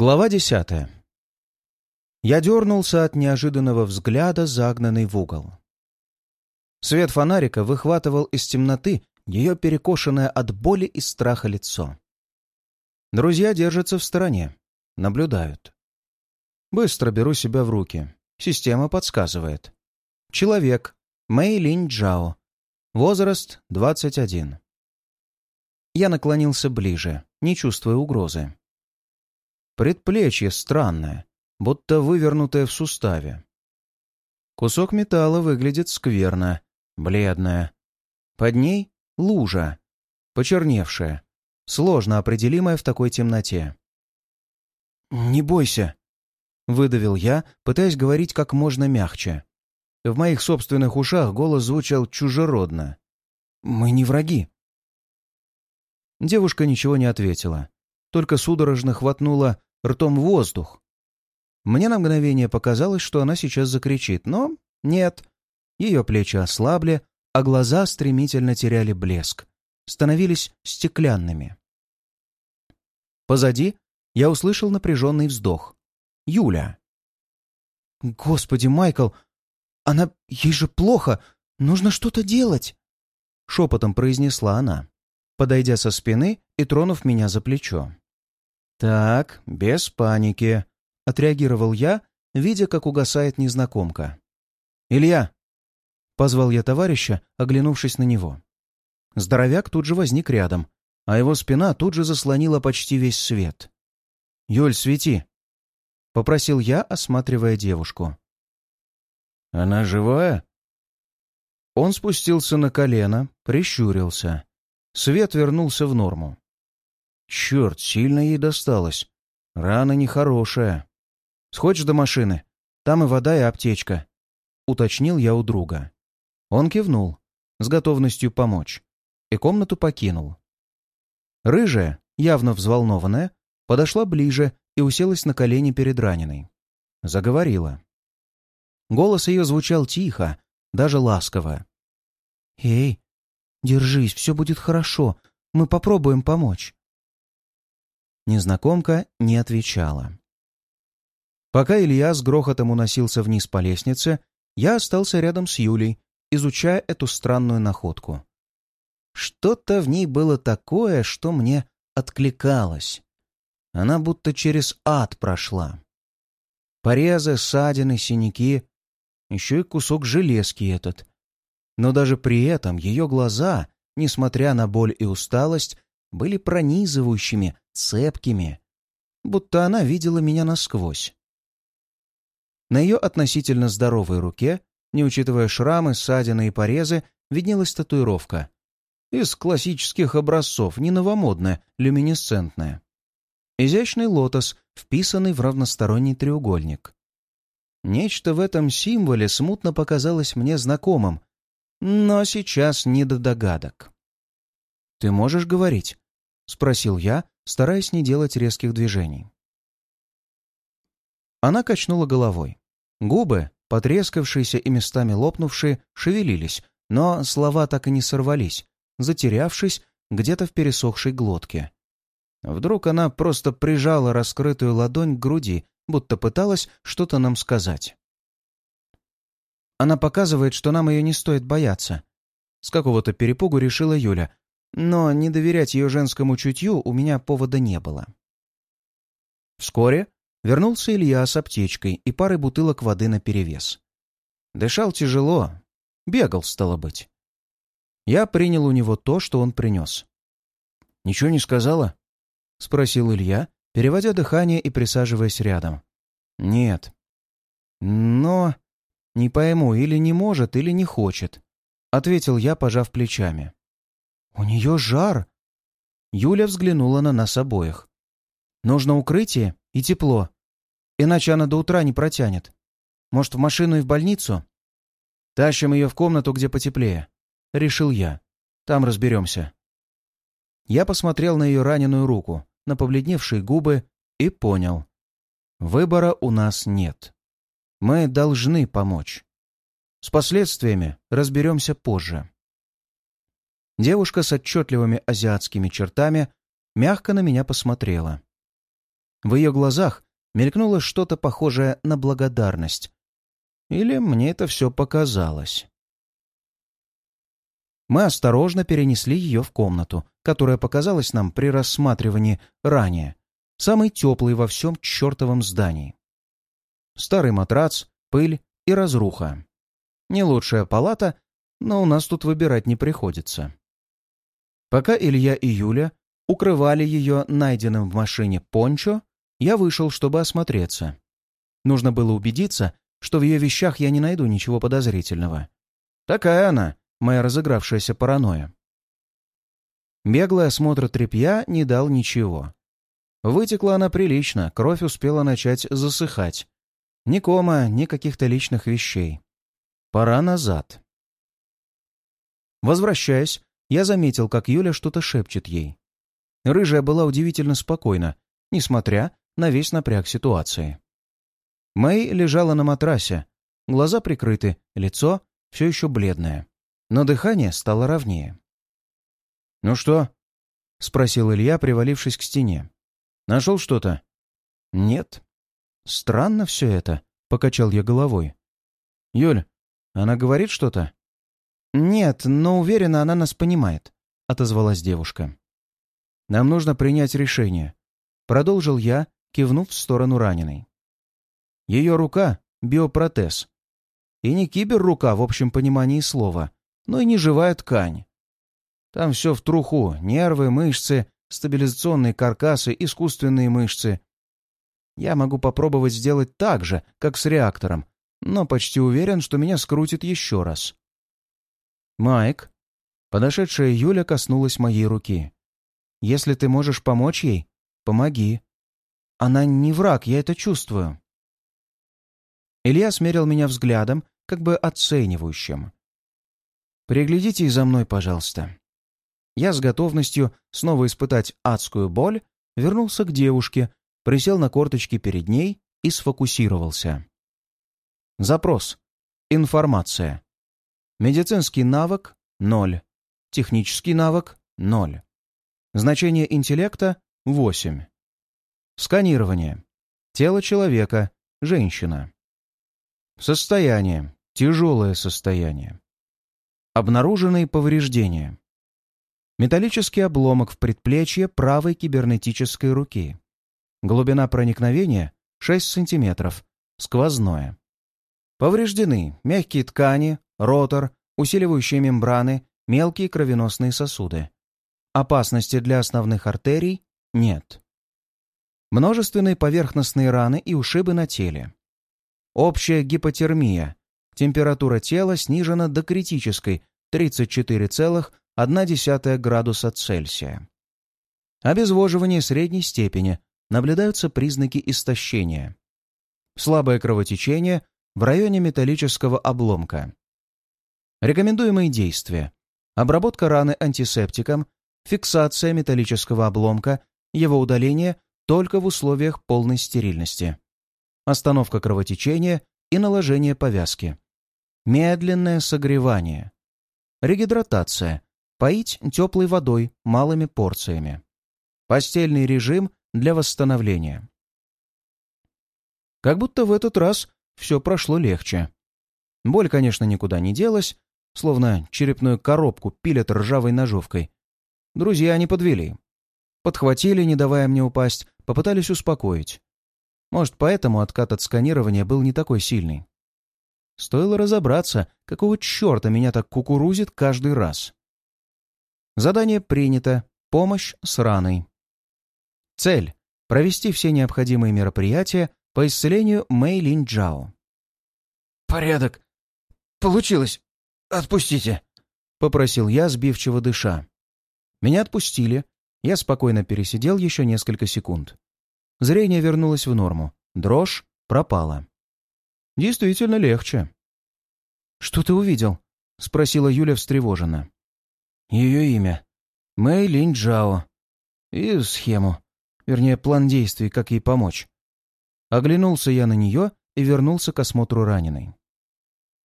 Глава десятая. Я дернулся от неожиданного взгляда, загнанный в угол. Свет фонарика выхватывал из темноты ее перекошенное от боли и страха лицо. Друзья держатся в стороне, наблюдают. Быстро беру себя в руки. Система подсказывает. Человек. Мэй Линь Джао. Возраст 21. Я наклонился ближе, не чувствуя угрозы. Предплечье странное, будто вывернутое в суставе. Кусок металла выглядит скверно, бледное. Под ней лужа, почерневшая, сложно определимая в такой темноте. «Не бойся», — выдавил я, пытаясь говорить как можно мягче. В моих собственных ушах голос звучал чужеродно. «Мы не враги». Девушка ничего не ответила, только судорожно хватнула ртом воздух. Мне на мгновение показалось, что она сейчас закричит, но нет. Ее плечи ослабли, а глаза стремительно теряли блеск, становились стеклянными. Позади я услышал напряженный вздох. Юля. «Господи, Майкл, она... ей же плохо! Нужно что-то делать!» Шепотом произнесла она, подойдя со спины и тронув меня за плечо. «Так, без паники», — отреагировал я, видя, как угасает незнакомка. «Илья!» — позвал я товарища, оглянувшись на него. Здоровяк тут же возник рядом, а его спина тут же заслонила почти весь свет. «Юль, свети!» — попросил я, осматривая девушку. «Она живая?» Он спустился на колено, прищурился. Свет вернулся в норму. Черт, сильно ей досталось. Рана нехорошая. Сходишь до машины? Там и вода, и аптечка. Уточнил я у друга. Он кивнул, с готовностью помочь, и комнату покинул. Рыжая, явно взволнованная, подошла ближе и уселась на колени перед раненой. Заговорила. Голос ее звучал тихо, даже ласково. «Эй, держись, все будет хорошо. Мы попробуем помочь. Незнакомка не отвечала. Пока Илья с грохотом уносился вниз по лестнице, я остался рядом с Юлей, изучая эту странную находку. Что-то в ней было такое, что мне откликалось. Она будто через ад прошла. Порезы, ссадины, синяки, еще и кусок железки этот. Но даже при этом ее глаза, несмотря на боль и усталость, были пронизывающими, цепкими, будто она видела меня насквозь. На ее относительно здоровой руке, не учитывая шрамы, ссадины и порезы, виднелась татуировка. Из классических образцов, не новомодная, люминесцентная. Изящный лотос, вписанный в равносторонний треугольник. Нечто в этом символе смутно показалось мне знакомым, но сейчас не до догадок. «Ты можешь говорить?» — спросил я, стараясь не делать резких движений. Она качнула головой. Губы, потрескавшиеся и местами лопнувшие, шевелились, но слова так и не сорвались, затерявшись где-то в пересохшей глотке. Вдруг она просто прижала раскрытую ладонь к груди, будто пыталась что-то нам сказать. Она показывает, что нам ее не стоит бояться. С какого-то перепугу решила Юля, но не доверять ее женскому чутью у меня повода не было. Вскоре вернулся Илья с аптечкой и парой бутылок воды наперевес. Дышал тяжело, бегал, стало быть. Я принял у него то, что он принес. «Ничего не сказала?» — спросил Илья, переводя дыхание и присаживаясь рядом. «Нет». «Но...» «Не пойму, или не может, или не хочет», — ответил я, пожав плечами. «У нее жар!» Юля взглянула на нас обоих. «Нужно укрытие и тепло, иначе она до утра не протянет. Может, в машину и в больницу?» «Тащим ее в комнату, где потеплее», — решил я. «Там разберемся». Я посмотрел на ее раненую руку, на побледневшие губы и понял. Выбора у нас нет. Мы должны помочь. С последствиями разберемся позже. Девушка с отчетливыми азиатскими чертами мягко на меня посмотрела. В ее глазах мелькнуло что-то похожее на благодарность. Или мне это все показалось. Мы осторожно перенесли ее в комнату, которая показалась нам при рассматривании ранее, самой теплой во всем чертовом здании. Старый матрац, пыль и разруха. Не лучшая палата, но у нас тут выбирать не приходится. Пока Илья и Юля укрывали ее найденным в машине пончо, я вышел, чтобы осмотреться. Нужно было убедиться, что в ее вещах я не найду ничего подозрительного. Такая она, моя разыгравшаяся паранойя. Беглый осмотр тряпья не дал ничего. Вытекла она прилично, кровь успела начать засыхать. Ни кома, ни каких-то личных вещей. Пора назад. Возвращаясь, я заметил, как Юля что-то шепчет ей. Рыжая была удивительно спокойна, несмотря на весь напряг ситуации. Мэй лежала на матрасе, глаза прикрыты, лицо все еще бледное, но дыхание стало ровнее. «Ну что?» — спросил Илья, привалившись к стене. «Нашел что-то?» «Нет». «Странно все это», — покачал я головой. «Юль, она говорит что-то?» «Нет, но уверена, она нас понимает», — отозвалась девушка. «Нам нужно принять решение», — продолжил я, кивнув в сторону раненой. Ее рука — биопротез. И не киберрука в общем понимании слова, но и не живая ткань. Там все в труху — нервы, мышцы, стабилизационные каркасы, искусственные мышцы. Я могу попробовать сделать так же, как с реактором, но почти уверен, что меня скрутит еще раз. «Майк», подошедшая Юля коснулась моей руки. «Если ты можешь помочь ей, помоги. Она не враг, я это чувствую». Илья смерил меня взглядом, как бы оценивающим. «Приглядите за мной, пожалуйста». Я с готовностью снова испытать адскую боль вернулся к девушке, присел на корточки перед ней и сфокусировался. Запрос. Информация. Медицинский навык — ноль. Технический навык — ноль. Значение интеллекта — восемь. Сканирование. Тело человека. Женщина. Состояние. Тяжелое состояние. Обнаруженные повреждения. Металлический обломок в предплечье правой кибернетической руки. Глубина проникновения 6 см. Сквозное. Повреждены мягкие ткани, ротор, усиливающие мембраны, мелкие кровеносные сосуды. Опасности для основных артерий нет. Множественные поверхностные раны и ушибы на теле. Общая гипотермия. Температура тела снижена до критической 34,1 0,1 градуса Цельсия. Обезвоживание средней степени. Наблюдаются признаки истощения. Слабое кровотечение в районе металлического обломка. Рекомендуемые действия. Обработка раны антисептиком, фиксация металлического обломка, его удаление только в условиях полной стерильности. Остановка кровотечения и наложение повязки. Медленное согревание. Регидратация. Поить теплой водой малыми порциями. Постельный режим для восстановления. Как будто в этот раз все прошло легче. Боль, конечно, никуда не делась, словно черепную коробку пилят ржавой ножовкой. Друзья не подвели. Подхватили, не давая мне упасть, попытались успокоить. Может, поэтому откат от сканирования был не такой сильный. Стоило разобраться, какого черта меня так кукурузит каждый раз. Задание принято. Помощь с раной. Цель — провести все необходимые мероприятия по исцелению Мэй Линь Джао. «Порядок. Получилось. Отпустите», — попросил я, сбивчиво дыша. Меня отпустили. Я спокойно пересидел еще несколько секунд. Зрение вернулось в норму. Дрожь пропала. Действительно легче. «Что ты увидел?» — спросила Юля встревоженно. Ее имя. Мэй Линь Джао. И схему. Вернее, план действий, как ей помочь. Оглянулся я на нее и вернулся к осмотру раненой.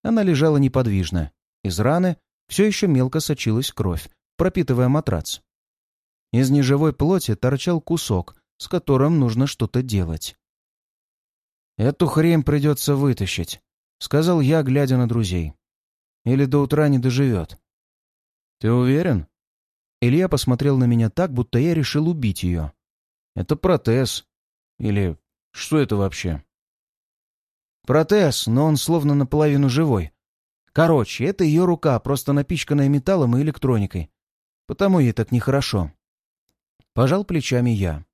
Она лежала неподвижно. Из раны все еще мелко сочилась кровь, пропитывая матрац. Из неживой плоти торчал кусок с которым нужно что-то делать. «Эту хрень придется вытащить», — сказал я, глядя на друзей. «Или до утра не доживет». «Ты уверен?» Илья посмотрел на меня так, будто я решил убить ее. «Это протез. Или что это вообще?» «Протез, но он словно наполовину живой. Короче, это ее рука, просто напичканная металлом и электроникой. Потому ей так нехорошо». Пожал плечами я.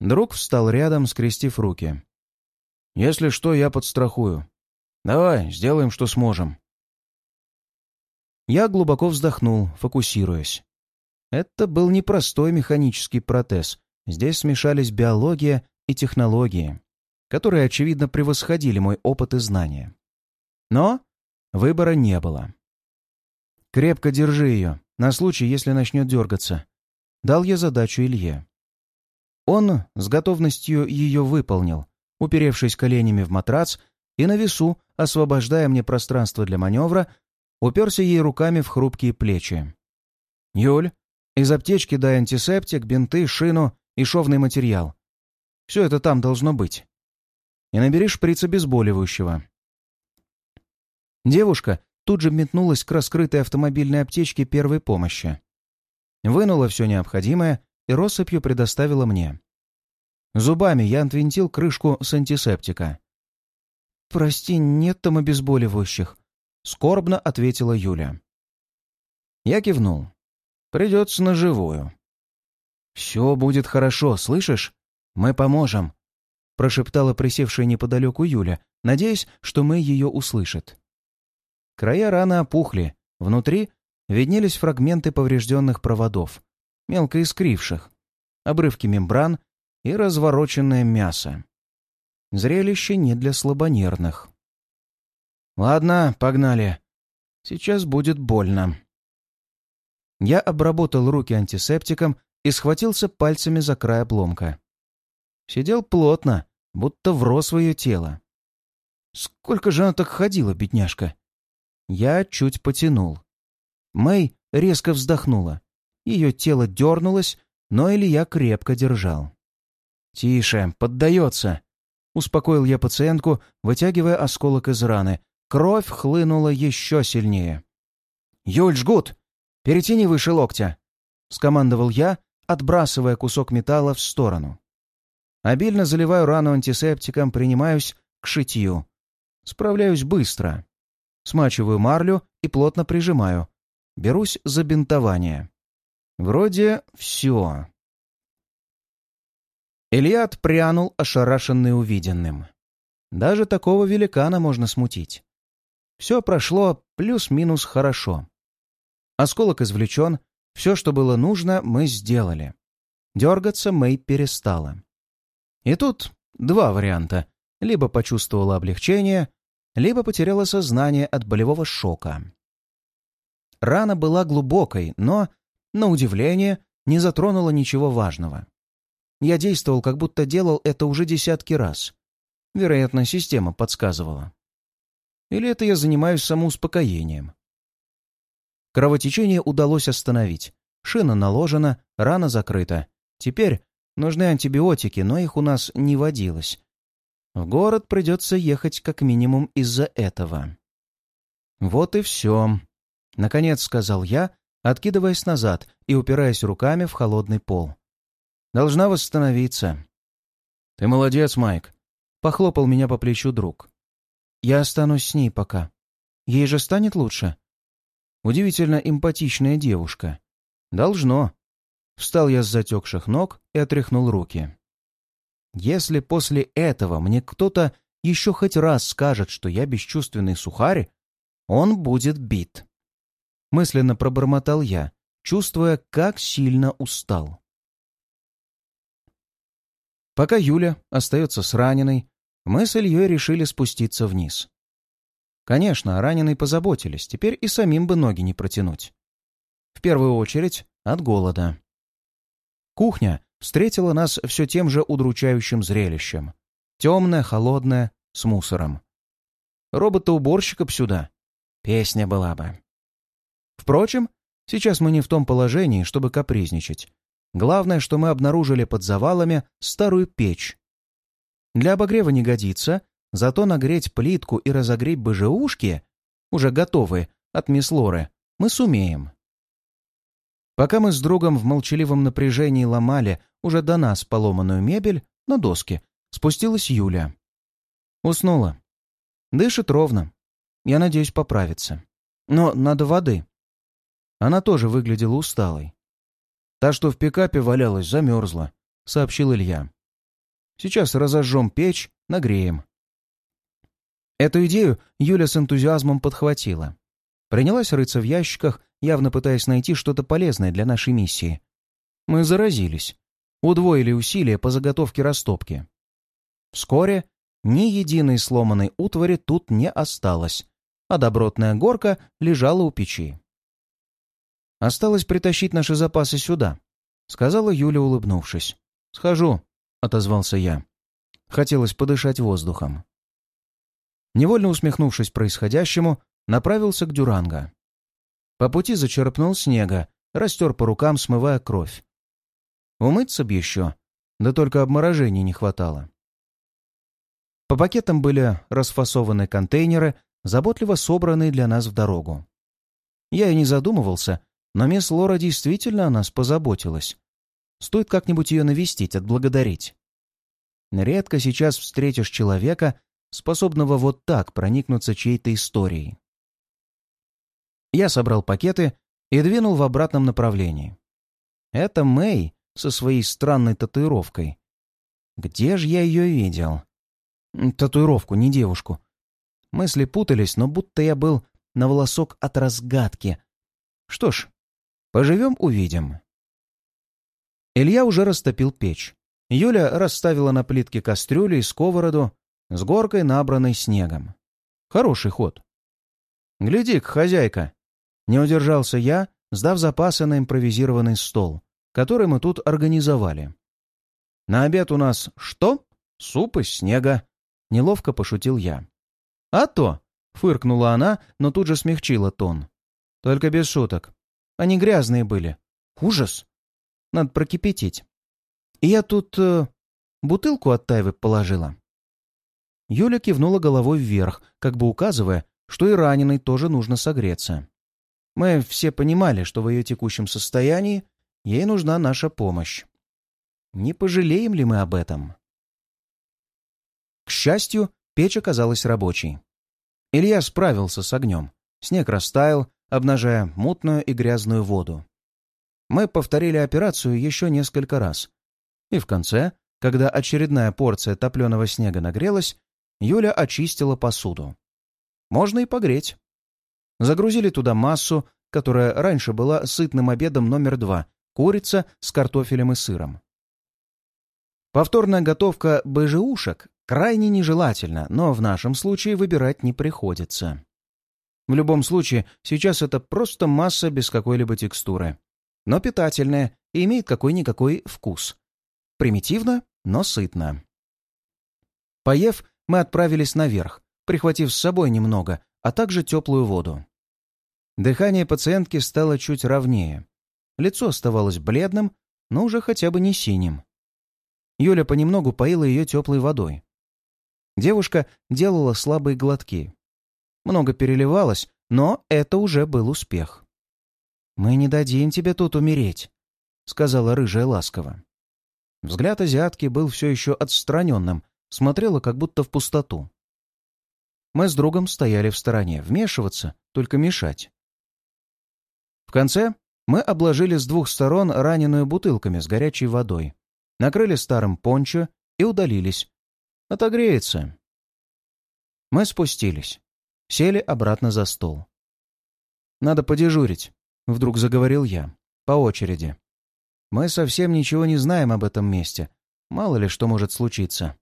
Друг встал рядом, скрестив руки. «Если что, я подстрахую. Давай, сделаем, что сможем». Я глубоко вздохнул, фокусируясь. Это был непростой механический протез. Здесь смешались биология и технологии, которые, очевидно, превосходили мой опыт и знания. Но выбора не было. «Крепко держи ее, на случай, если начнет дергаться», — дал я задачу Илье. Он с готовностью ее выполнил, уперевшись коленями в матрац и на весу, освобождая мне пространство для маневра, уперся ей руками в хрупкие плечи. «Юль, из аптечки дай антисептик, бинты, шину и шовный материал. Все это там должно быть. И набери шприц обезболивающего». Девушка тут же метнулась к раскрытой автомобильной аптечке первой помощи. Вынула все необходимое и россыпью предоставила мне. Зубами я отвинтил крышку с антисептика. «Прости, нет там обезболивающих», — скорбно ответила Юля. Я кивнул. «Придется на живую». «Все будет хорошо, слышишь? Мы поможем», — прошептала присевшая неподалеку Юля, надеясь, что мы ее услышат. Края раны опухли, внутри виднелись фрагменты поврежденных проводов, мелко искривших, обрывки мембран и развороченное мясо. Зрелище не для слабонервных. «Ладно, погнали. Сейчас будет больно». Я обработал руки антисептиком и схватился пальцами за край обломка. Сидел плотно, будто врос в ее тело. Сколько же она так ходила, бедняжка? Я чуть потянул. Мэй резко вздохнула. Ее тело дернулось, но Илья крепко держал. «Тише, поддается!» Успокоил я пациентку, вытягивая осколок из раны. Кровь хлынула еще сильнее. «Юль, жгут! Перетяни выше локтя!» — скомандовал я, отбрасывая кусок металла в сторону. Обильно заливаю рану антисептиком, принимаюсь к шитью. Справляюсь быстро. Смачиваю марлю и плотно прижимаю. Берусь за бинтование. Вроде все. Илья отпрянул, ошарашенный увиденным. Даже такого великана можно смутить. Все прошло плюс-минус хорошо. Осколок извлечен, все, что было нужно, мы сделали. Дергаться Мэй перестала. И тут два варианта. Либо почувствовала облегчение, либо потеряла сознание от болевого шока. Рана была глубокой, но, на удивление, не затронула ничего важного. Я действовал, как будто делал это уже десятки раз. Вероятно, система подсказывала. Или это я занимаюсь самоуспокоением. Кровотечение удалось остановить. Шина наложена, рана закрыта. Теперь нужны антибиотики, но их у нас не водилось. В город придется ехать как минимум из-за этого. Вот и все. Наконец сказал я, откидываясь назад и упираясь руками в холодный пол. Должна восстановиться. Ты молодец, Майк. Похлопал меня по плечу друг. Я останусь с ней пока. Ей же станет лучше. Удивительно эмпатичная девушка. Должно. Встал я с затекших ног и отряхнул руки. Если после этого мне кто-то еще хоть раз скажет, что я бесчувственный сухарь, он будет бит. Мысленно пробормотал я, чувствуя, как сильно устал. Пока Юля остается с раненой, мы с Ильей решили спуститься вниз. Конечно, о раненой позаботились, теперь и самим бы ноги не протянуть. В первую очередь от голода. Кухня встретила нас все тем же удручающим зрелищем. Темная, холодная, с мусором. Робота-уборщика б сюда. Песня была бы. Впрочем, сейчас мы не в том положении, чтобы капризничать. Главное, что мы обнаружили под завалами старую печь. Для обогрева не годится, зато нагреть плитку и разогреть БЖУшки, уже готовые, от мисс Лоры, мы сумеем. Пока мы с другом в молчаливом напряжении ломали уже до нас поломанную мебель на доске, спустилась Юля. Уснула. Дышит ровно. Я надеюсь поправиться. Но надо воды. Она тоже выглядела усталой. Та, что в пикапе валялась, замерзла, сообщил Илья. Сейчас разожжем печь, нагреем. Эту идею Юля с энтузиазмом подхватила. Принялась рыться в ящиках, явно пытаясь найти что-то полезное для нашей миссии. Мы заразились. Удвоили усилия по заготовке растопки. Вскоре ни единой сломанной утвари тут не осталось, а добротная горка лежала у печи. «Осталось притащить наши запасы сюда», — сказала Юля, улыбнувшись. «Схожу», — отозвался я. Хотелось подышать воздухом. Невольно усмехнувшись происходящему, направился к Дюранго. По пути зачерпнул снега, растер по рукам, смывая кровь. Умыться б еще, да только обморожений не хватало. По пакетам были расфасованы контейнеры, заботливо собранные для нас в дорогу. Я и не задумывался, но мисс Лора действительно о нас позаботилась. Стоит как-нибудь ее навестить, отблагодарить. Редко сейчас встретишь человека, способного вот так проникнуться чьей-то историей. Я собрал пакеты и двинул в обратном направлении. Это Мэй со своей странной татуировкой. Где же я ее видел? Татуировку, не девушку. Мысли путались, но будто я был на волосок от разгадки. Что ж, поживем — увидим. Илья уже растопил печь. Юля расставила на плитке кастрюлю и сковороду с горкой, набранной снегом. Хороший ход. «Гляди-ка, хозяйка!» Не удержался я, сдав запасы на импровизированный стол, который мы тут организовали. «На обед у нас что? Суп из снега!» — неловко пошутил я. «А то!» — фыркнула она, но тут же смягчила тон. «Только без шуток. Они грязные были. Ужас! Надо прокипятить. И я тут э, бутылку от тайвы положила». Юля кивнула головой вверх, как бы указывая, что и раненой тоже нужно согреться. Мы все понимали, что в ее текущем состоянии ей нужна наша помощь. Не пожалеем ли мы об этом? К счастью, печь оказалась рабочей. Илья справился с огнем. Снег растаял, обнажая мутную и грязную воду. Мы повторили операцию еще несколько раз. И в конце, когда очередная порция топленого снега нагрелась, Юля очистила посуду. Можно и погреть. Загрузили туда массу, которая раньше была сытным обедом номер два — курица с картофелем и сыром. Повторная готовка БЖУшек крайне нежелательна, но в нашем случае выбирать не приходится. В любом случае, сейчас это просто масса без какой-либо текстуры. Но питательная и имеет какой-никакой вкус. Примитивно, но сытно. Поев, мы отправились наверх, прихватив с собой немного, а также теплую воду. Дыхание пациентки стало чуть ровнее. Лицо оставалось бледным, но уже хотя бы не синим. Юля понемногу поила ее теплой водой. Девушка делала слабые глотки. Много переливалось, но это уже был успех. «Мы не дадим тебе тут умереть», — сказала рыжая ласково. Взгляд азиатки был все еще отстраненным, смотрела как будто в пустоту. Мы с другом стояли в стороне. Вмешиваться, только мешать. В конце мы обложили с двух сторон раненую бутылками с горячей водой, накрыли старым пончо и удалились. Отогреется. Мы спустились. Сели обратно за стол. «Надо подежурить», — вдруг заговорил я. «По очереди. Мы совсем ничего не знаем об этом месте. Мало ли что может случиться».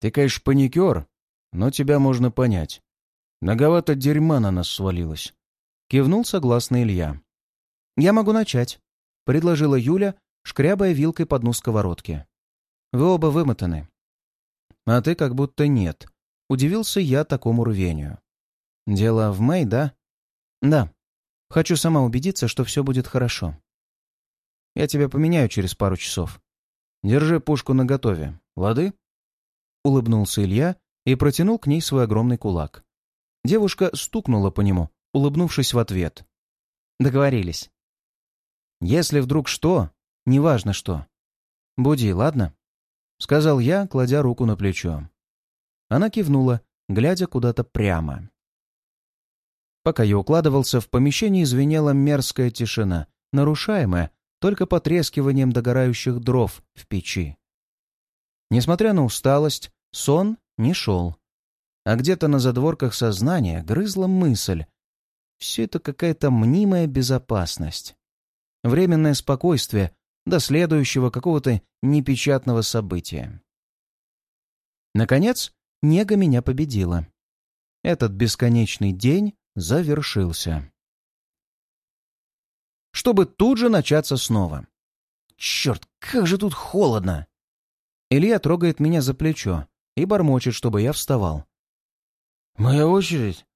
Ты, конечно, паникер, но тебя можно понять. Многовато дерьма на нас свалилось. Кивнул согласно Илья. «Я могу начать», — предложила Юля, шкрябая вилкой по дну сковородки. «Вы оба вымотаны». «А ты как будто нет», — удивился я такому рвению. «Дело в Мэй, да?» «Да. Хочу сама убедиться, что все будет хорошо». Я тебя поменяю через пару часов. Держи пушку наготове. Лады?» Улыбнулся Илья и протянул к ней свой огромный кулак. Девушка стукнула по нему, улыбнувшись в ответ. «Договорились. Если вдруг что, неважно что. Буди, ладно?» — сказал я, кладя руку на плечо. Она кивнула, глядя куда-то прямо. Пока я укладывался, в помещении звенела мерзкая тишина, нарушаемая только потрескиванием догорающих дров в печи. Несмотря на усталость, сон не шел. А где-то на задворках сознания грызла мысль. Все это какая-то мнимая безопасность. Временное спокойствие до следующего какого-то непечатного события. Наконец, нега меня победила. Этот бесконечный день завершился. Чтобы тут же начаться снова. Черт, как же тут холодно! Илья трогает меня за плечо и бормочет, чтобы я вставал. «Моя очередь?»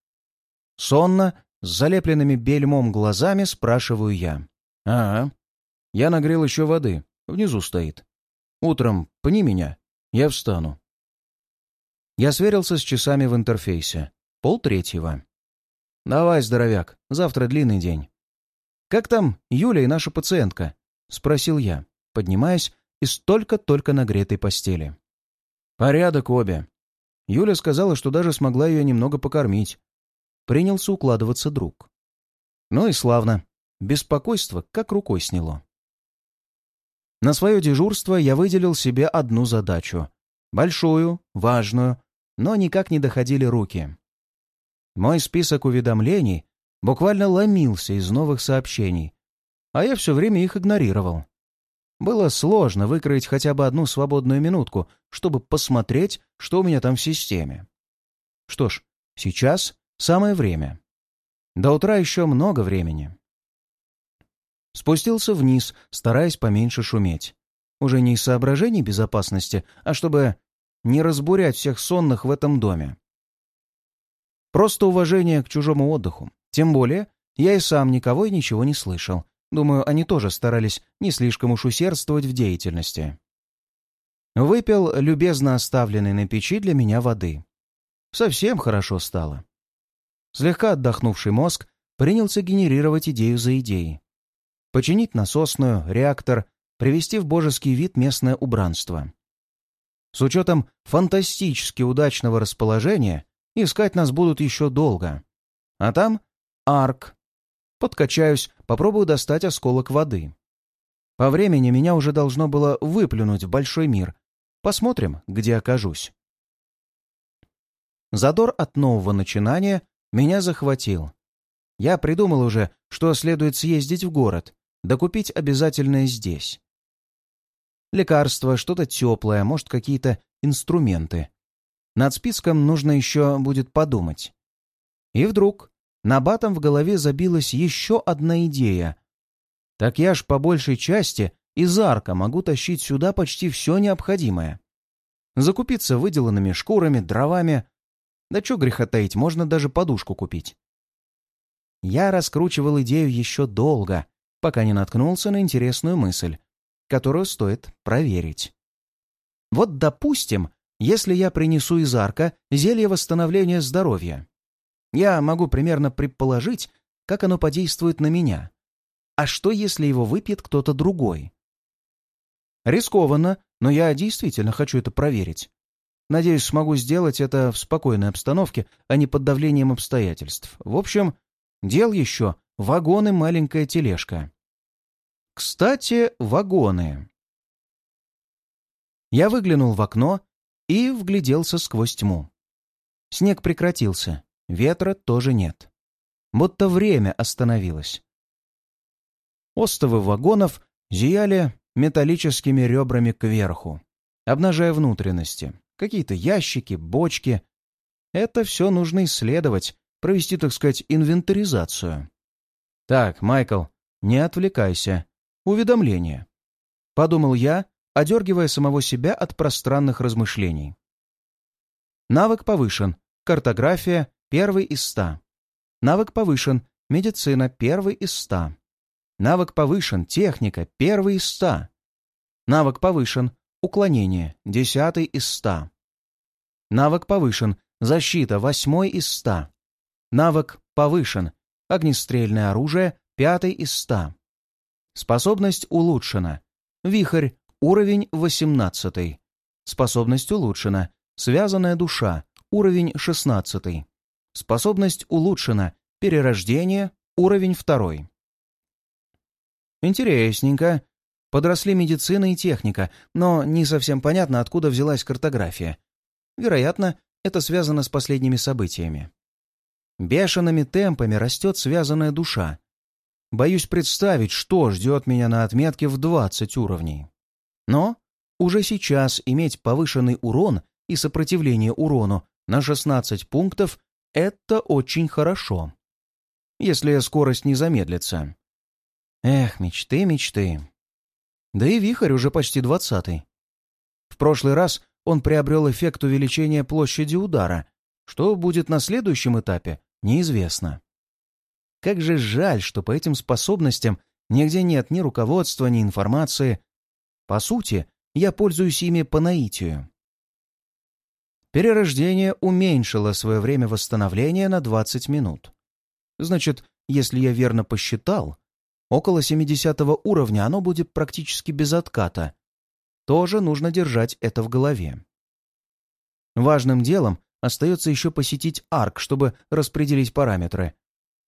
Сонно, с залепленными бельмом глазами спрашиваю я. «Ага. Я нагрел еще воды. Внизу стоит. Утром пни меня. Я встану». Я сверился с часами в интерфейсе. Пол третьего. «Давай, здоровяк, завтра длинный день». «Как там Юля и наша пациентка?» — спросил я, поднимаясь из только-только нагретой постели. «Порядок обе». Юля сказала, что даже смогла ее немного покормить. Принялся укладываться друг. Ну и славно. Беспокойство как рукой сняло. На свое дежурство я выделил себе одну задачу. Большую, важную, но никак не доходили руки. Мой список уведомлений буквально ломился из новых сообщений, а я все время их игнорировал. Было сложно выкроить хотя бы одну свободную минутку, чтобы посмотреть, что у меня там в системе. Что ж, сейчас самое время. До утра еще много времени. Спустился вниз, стараясь поменьше шуметь. Уже не из соображений безопасности, а чтобы не разбурять всех сонных в этом доме. Просто уважение к чужому отдыху. Тем более, я и сам никого и ничего не слышал, Думаю, они тоже старались не слишком уж усердствовать в деятельности. Выпил любезно оставленной на печи для меня воды. Совсем хорошо стало. Слегка отдохнувший мозг принялся генерировать идею за идеей. Починить насосную, реактор, привести в божеский вид местное убранство. С учетом фантастически удачного расположения, искать нас будут еще долго. А там арк, Подкачаюсь, попробую достать осколок воды. По времени меня уже должно было выплюнуть в большой мир. Посмотрим, где окажусь. Задор от нового начинания меня захватил. Я придумал уже, что следует съездить в город, докупить обязательное здесь. Лекарства, что-то теплое, может, какие-то инструменты. Над списком нужно еще будет подумать. И вдруг на батом в голове забилась еще одна идея. Так я ж по большей части из арка могу тащить сюда почти все необходимое. Закупиться выделанными шкурами, дровами. Да что греха таить, можно даже подушку купить. Я раскручивал идею еще долго, пока не наткнулся на интересную мысль, которую стоит проверить. Вот, допустим, если я принесу из арка зелье восстановления здоровья, я могу примерно предположить, как оно подействует на меня. А что, если его выпьет кто-то другой? Рискованно, но я действительно хочу это проверить. Надеюсь, смогу сделать это в спокойной обстановке, а не под давлением обстоятельств. В общем, дел еще вагоны маленькая тележка. Кстати, вагоны. Я выглянул в окно и вгляделся сквозь тьму. Снег прекратился. Ветра тоже нет. Будто время остановилось. Остовы вагонов зияли металлическими ребрами кверху, обнажая внутренности, какие-то ящики, бочки. Это все нужно исследовать, провести, так сказать, инвентаризацию. Так, Майкл, не отвлекайся. Уведомление. Подумал я, одергивая самого себя от пространных размышлений. Навык повышен. Картография Первый из ста. Навык повышен. Медицина. Первый из ста. Навык повышен. Техника. Первый из ста. Навык повышен. Уклонение. Десятый из ста. Навык повышен. Защита. Восьмой из ста. Навык повышен. Огнестрельное оружие. Пятый из ста. Способность улучшена. Вихрь. Уровень восемнадцатый. Способность улучшена. Связанная душа. Уровень шестнадцатый. Способность улучшена. Перерождение. Уровень второй. Интересненько. Подросли медицина и техника, но не совсем понятно, откуда взялась картография. Вероятно, это связано с последними событиями. Бешеными темпами растет связанная душа. Боюсь представить, что ждет меня на отметке в 20 уровней. Но уже сейчас иметь повышенный урон и сопротивление урону на 16 пунктов — это очень хорошо. Если скорость не замедлится. Эх, мечты, мечты. Да и вихрь уже почти двадцатый. В прошлый раз он приобрел эффект увеличения площади удара. Что будет на следующем этапе, неизвестно. Как же жаль, что по этим способностям нигде нет ни руководства, ни информации. По сути, я пользуюсь ими по наитию. Перерождение уменьшило свое время восстановления на 20 минут. Значит, если я верно посчитал, Около 70 уровня оно будет практически без отката. Тоже нужно держать это в голове. Важным делом остается еще посетить арк, чтобы распределить параметры.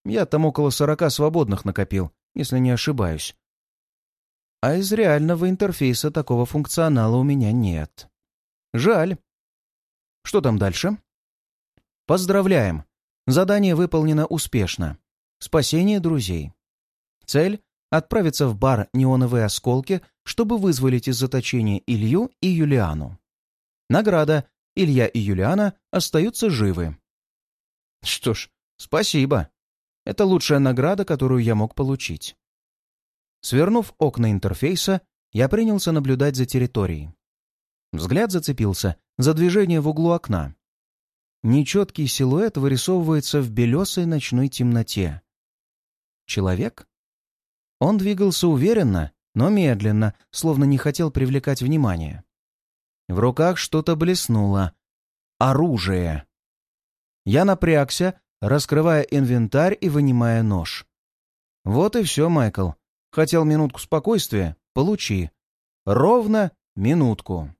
Я там около 40 свободных накопил, если не ошибаюсь. А из реального интерфейса такого функционала у меня нет. Жаль. Что там дальше? Поздравляем! Задание выполнено успешно. Спасение друзей. Цель — отправиться в бар «Неоновые осколки», чтобы вызволить из заточения Илью и Юлиану. Награда — Илья и Юлиана остаются живы. Что ж, спасибо. Это лучшая награда, которую я мог получить. Свернув окна интерфейса, я принялся наблюдать за территорией. Взгляд зацепился за движение в углу окна. Нечеткий силуэт вырисовывается в белесой ночной темноте. Человек? Он двигался уверенно, но медленно, словно не хотел привлекать внимание. В руках что-то блеснуло. Оружие. Я напрягся, раскрывая инвентарь и вынимая нож. Вот и все, Майкл. Хотел минутку спокойствия? Получи. Ровно минутку.